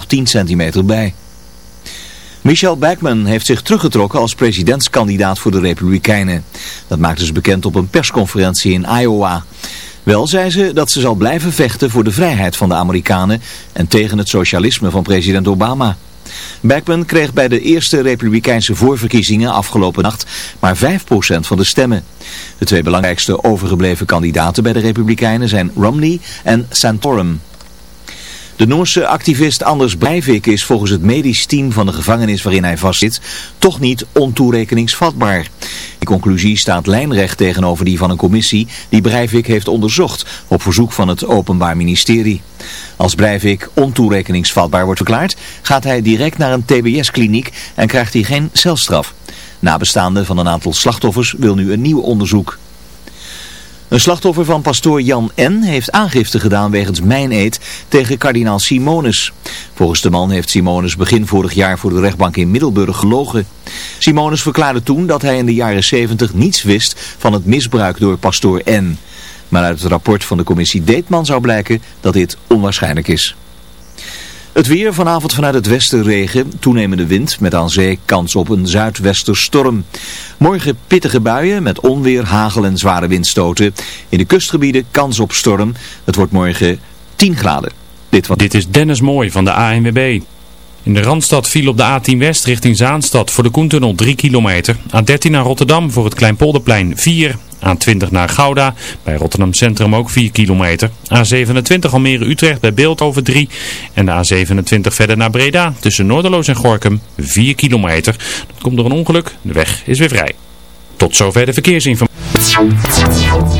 nog 10 centimeter bij. Michelle Bachmann heeft zich teruggetrokken als presidentskandidaat voor de Republikeinen. Dat maakte ze bekend op een persconferentie in Iowa. Wel zei ze dat ze zal blijven vechten voor de vrijheid van de Amerikanen en tegen het socialisme van president Obama. Bachmann kreeg bij de eerste republikeinse voorverkiezingen afgelopen nacht maar 5% van de stemmen. De twee belangrijkste overgebleven kandidaten bij de republikeinen zijn Romney en Santorum. De Noorse activist Anders Breivik is volgens het medisch team van de gevangenis waarin hij vastzit toch niet ontoerekeningsvatbaar. Die conclusie staat lijnrecht tegenover die van een commissie die Breivik heeft onderzocht op verzoek van het Openbaar Ministerie. Als Breivik ontoerekeningsvatbaar wordt verklaard gaat hij direct naar een tbs-kliniek en krijgt hij geen celstraf. Nabestaanden van een aantal slachtoffers wil nu een nieuw onderzoek. Een slachtoffer van pastoor Jan N. heeft aangifte gedaan wegens mijneed tegen kardinaal Simonus. Volgens de man heeft Simonus begin vorig jaar voor de rechtbank in Middelburg gelogen. Simonus verklaarde toen dat hij in de jaren 70 niets wist van het misbruik door pastoor N. Maar uit het rapport van de commissie Deetman zou blijken dat dit onwaarschijnlijk is. Het weer vanavond vanuit het westen regen, toenemende wind met aan zee kans op een zuidwesterstorm. Morgen pittige buien met onweer, hagel en zware windstoten. In de kustgebieden kans op storm. Het wordt morgen 10 graden. Dit, Dit is Dennis Mooi van de ANWB. In de Randstad viel op de A10 West richting Zaanstad voor de Koentunnel 3 kilometer. A13 naar Rotterdam voor het Kleinpolderplein 4. A20 naar Gouda, bij Rotterdam Centrum ook 4 kilometer. A27 Almere Utrecht bij Beeldhoven 3. En de A27 verder naar Breda tussen Noorderloos en Gorkum 4 kilometer. Komt door een ongeluk, de weg is weer vrij. Tot zover de verkeersinformatie.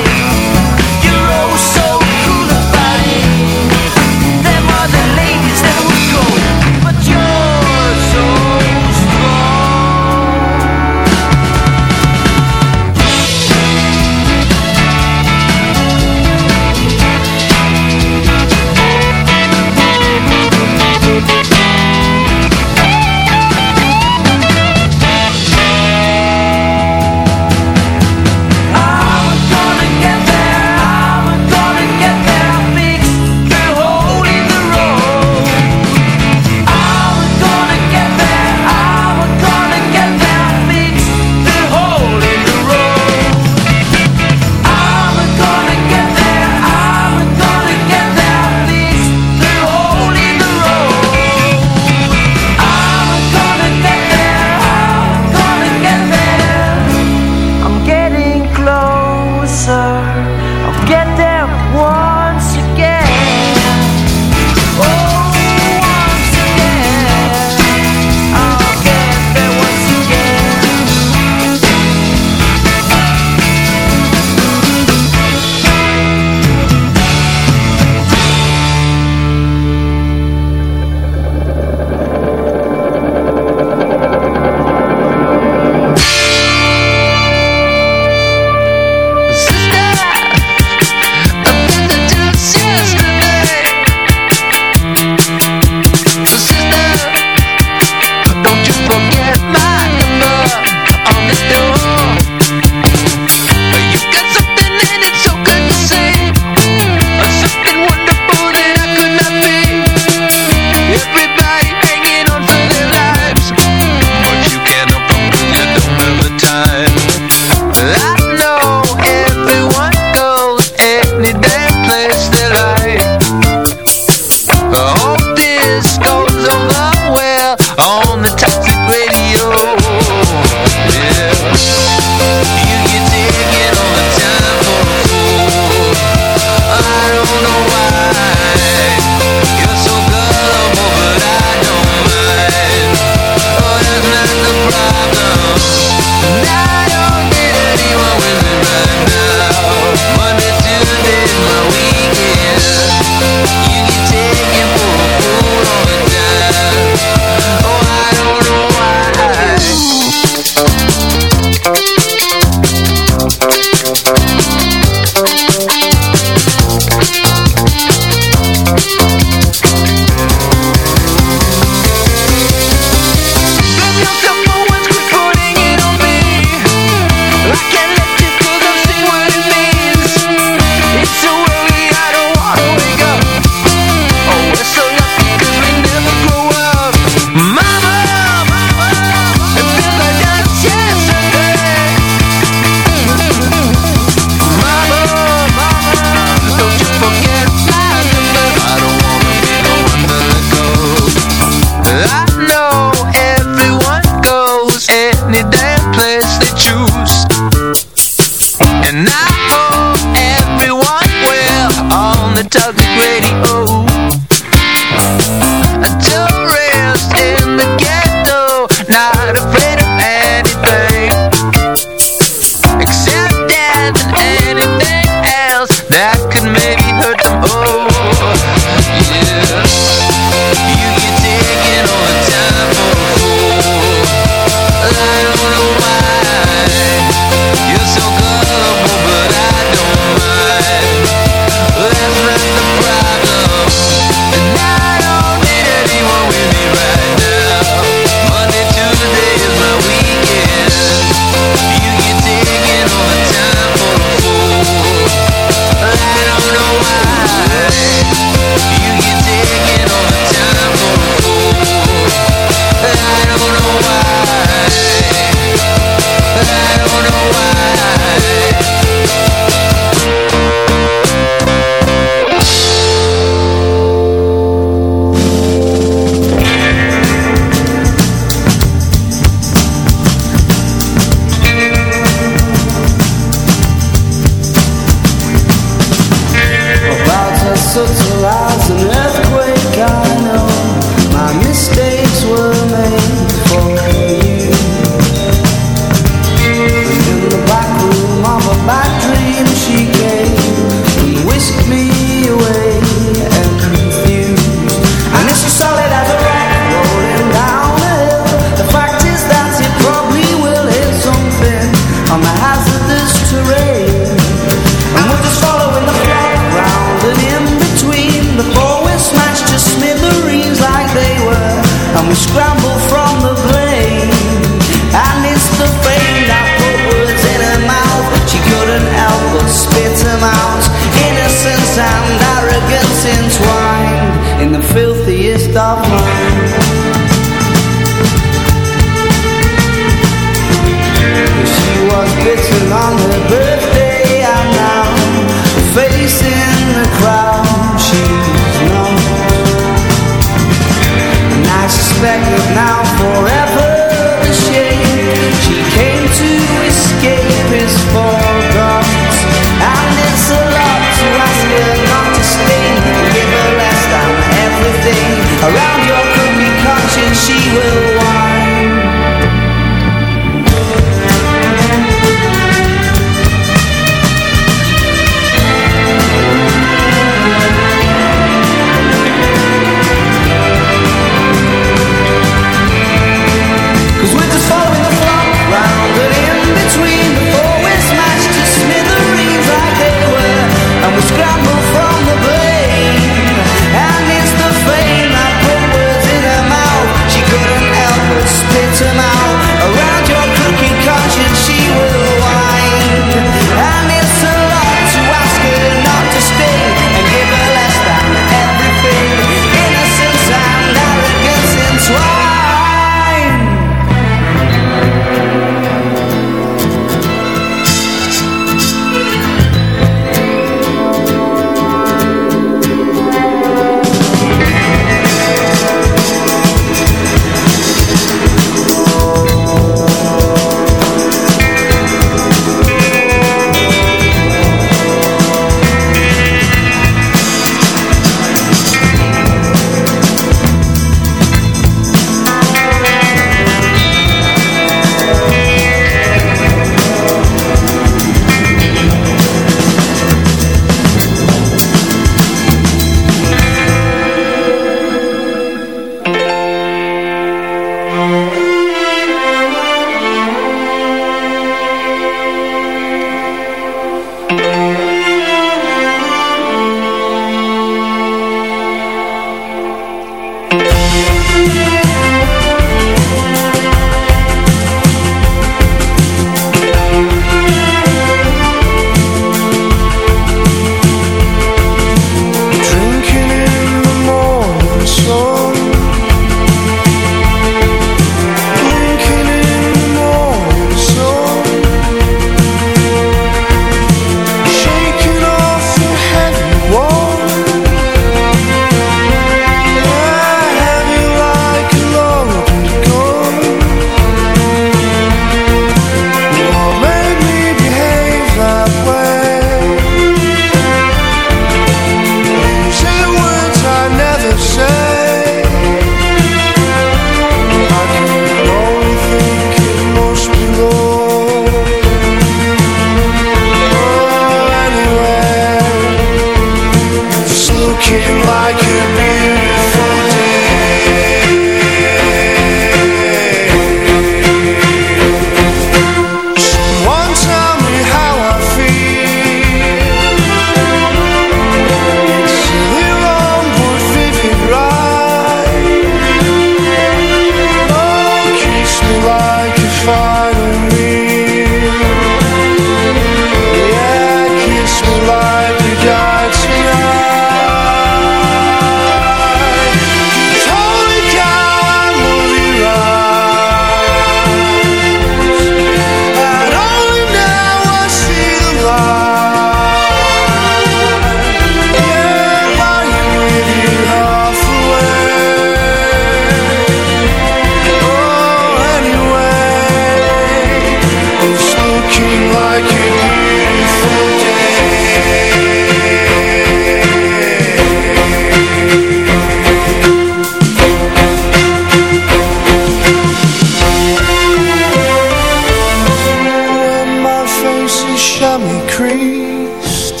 Chamois creased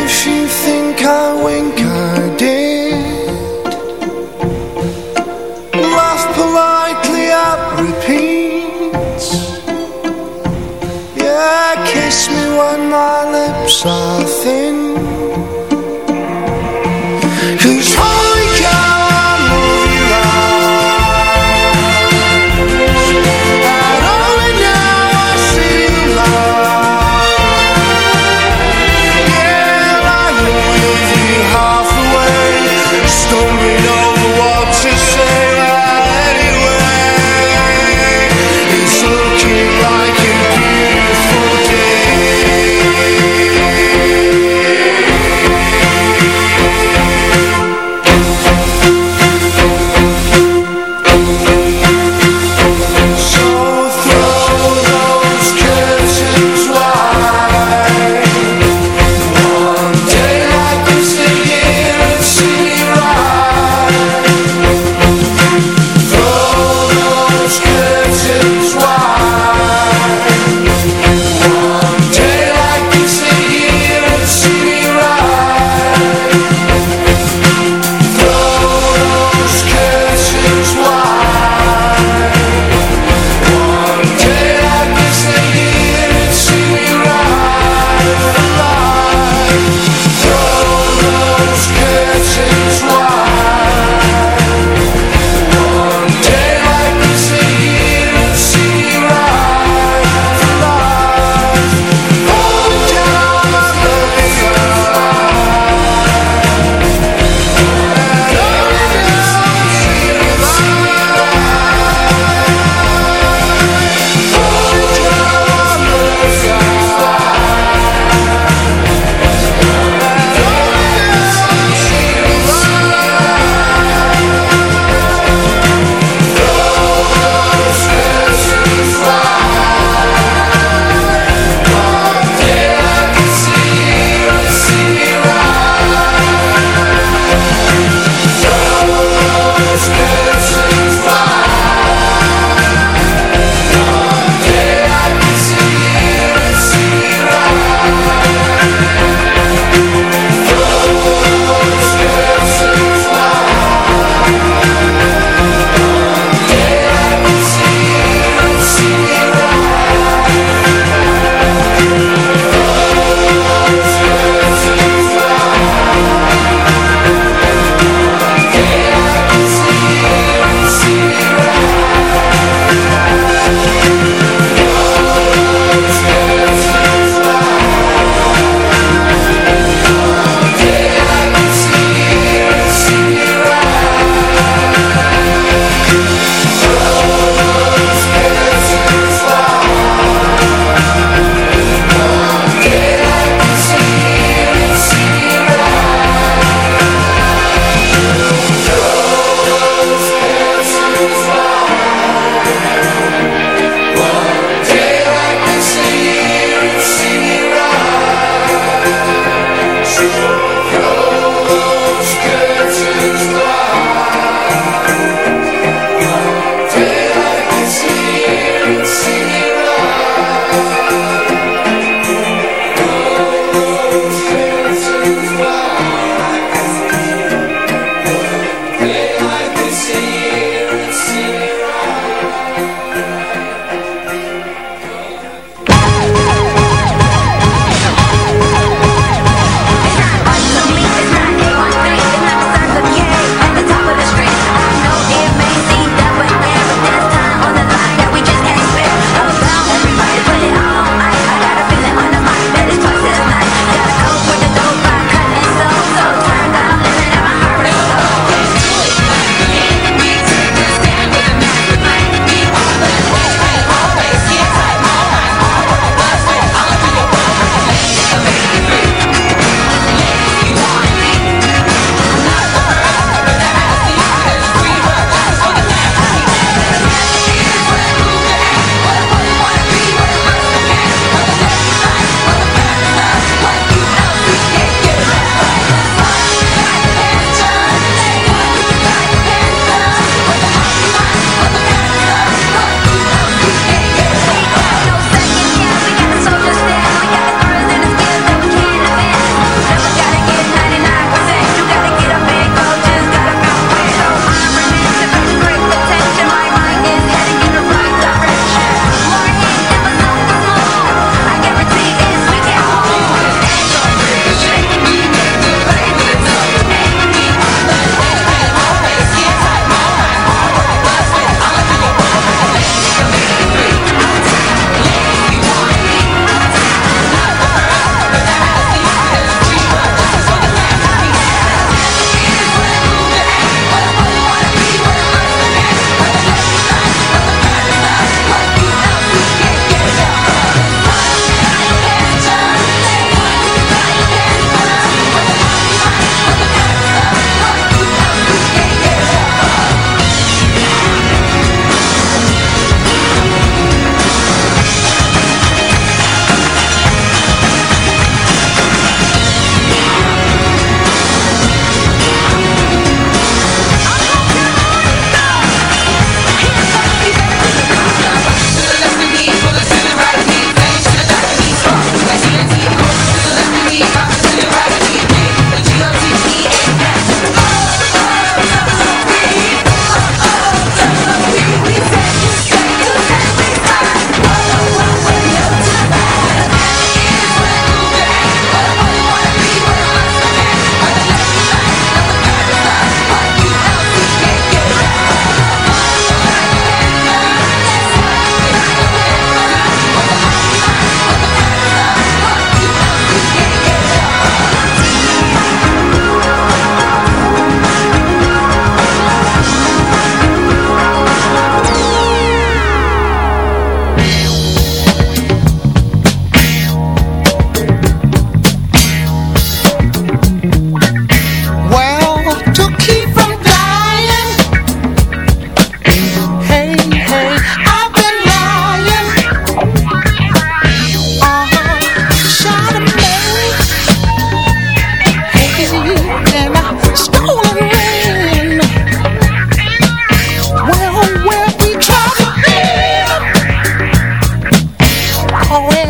If you think I wink, I did. Laugh politely at repeats. Yeah, kiss me when my lips are thin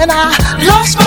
when I lost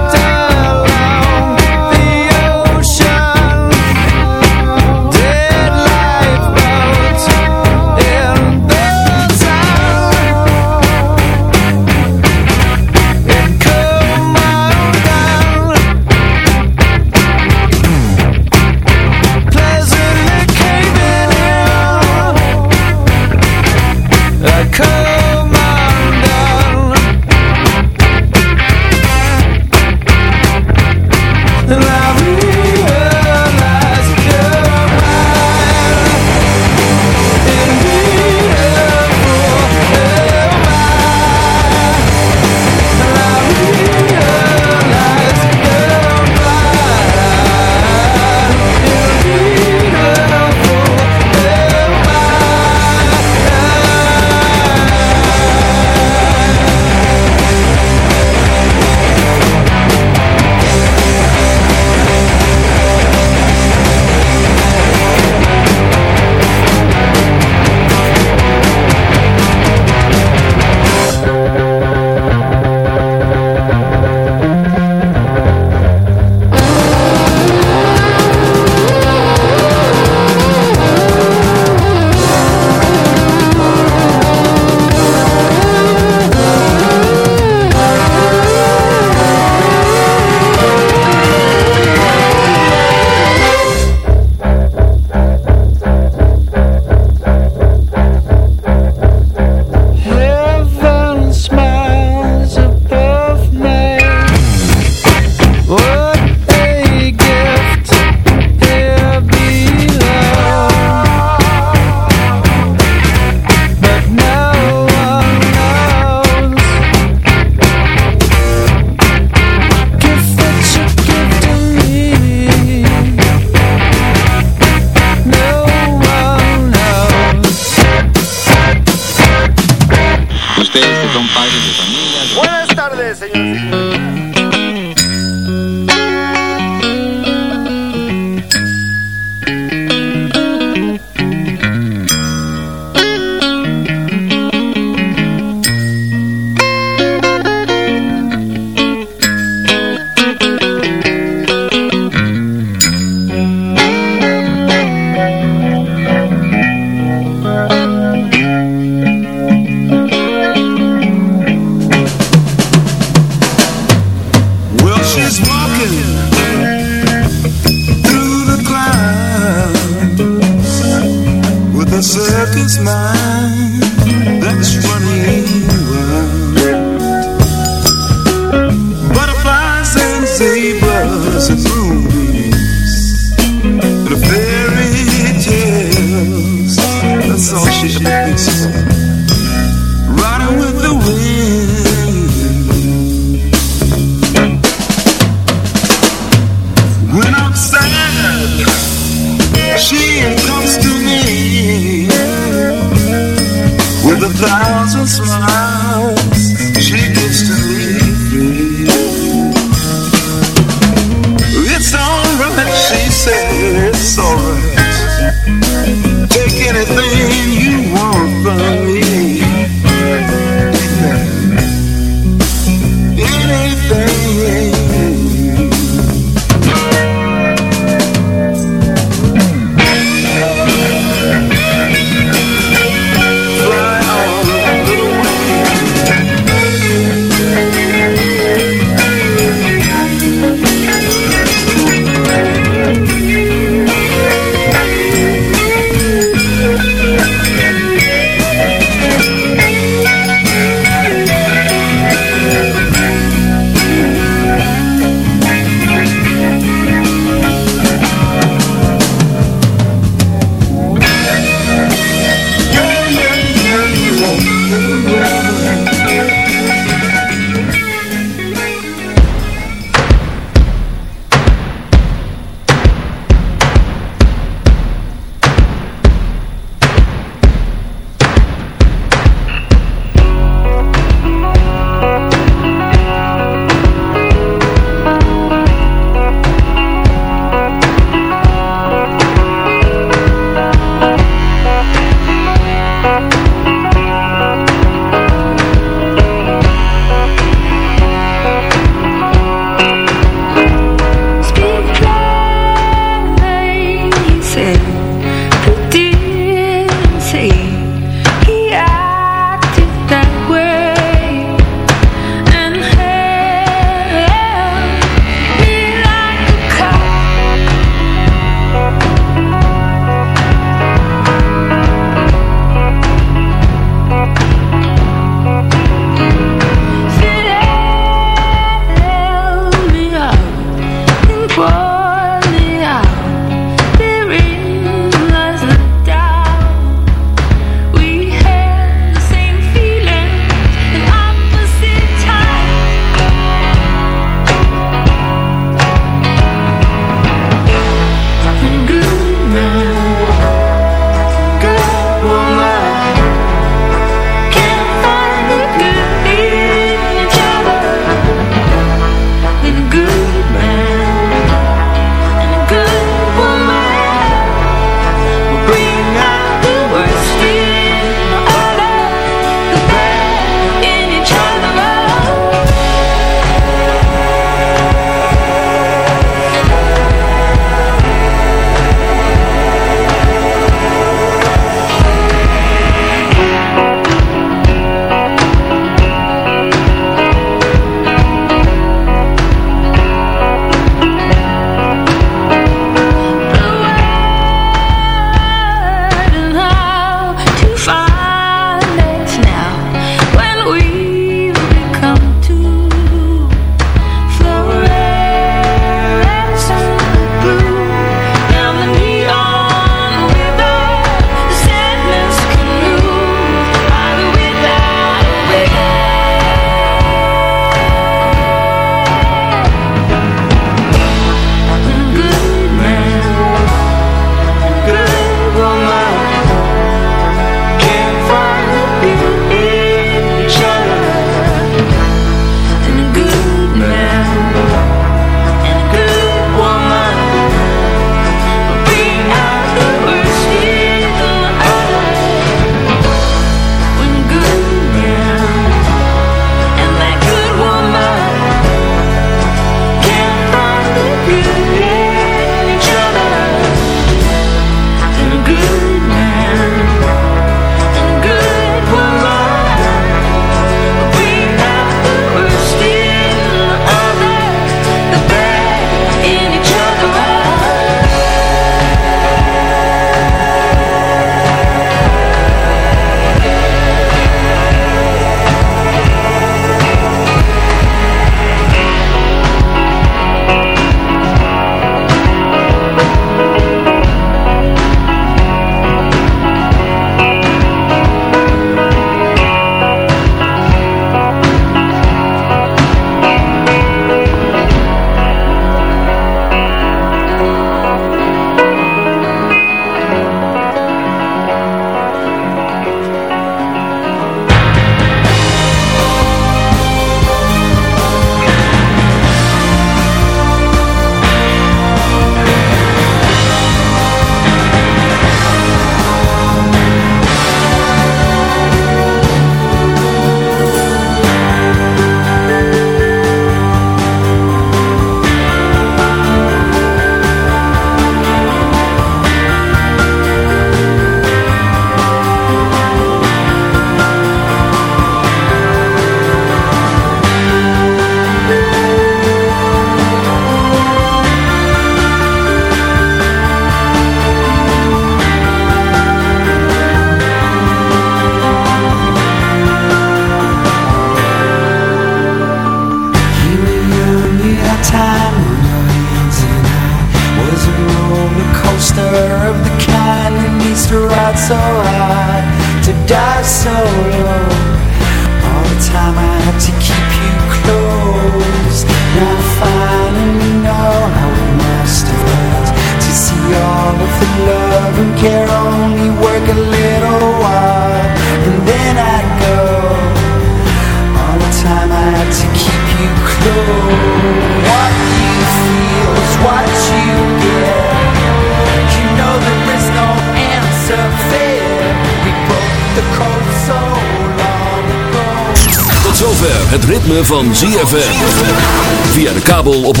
ritme van ZFM. Via de kabel op 104.5.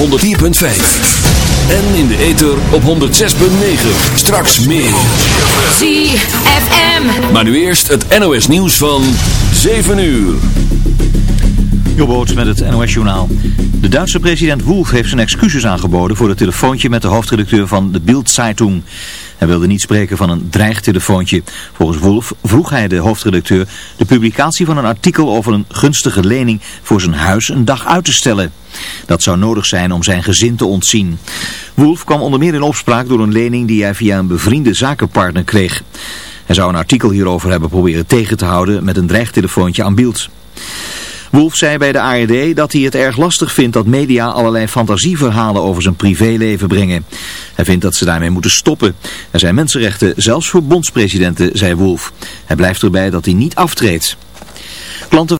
En in de ether op 106.9. Straks meer. ZFM. Maar nu eerst het NOS nieuws van 7 uur. Jobboot met het NOS-journaal. De Duitse president Wolf heeft zijn excuses aangeboden voor het telefoontje met de hoofdredacteur van de Bild-Zeitung. Hij wilde niet spreken van een dreigtelefoontje. Volgens Wolf vroeg hij de hoofdredacteur de publicatie van een artikel over een gunstige lening voor zijn huis een dag uit te stellen. Dat zou nodig zijn om zijn gezin te ontzien. Wolf kwam onder meer in opspraak door een lening die hij via een bevriende zakenpartner kreeg. Hij zou een artikel hierover hebben proberen tegen te houden met een dreigtelefoontje aan Bild. Wolf zei bij de ARD dat hij het erg lastig vindt dat media allerlei fantasieverhalen over zijn privéleven brengen. Hij vindt dat ze daarmee moeten stoppen. Er zijn mensenrechten, zelfs voor bondspresidenten, zei Wolf. Hij blijft erbij dat hij niet aftreedt. Klanten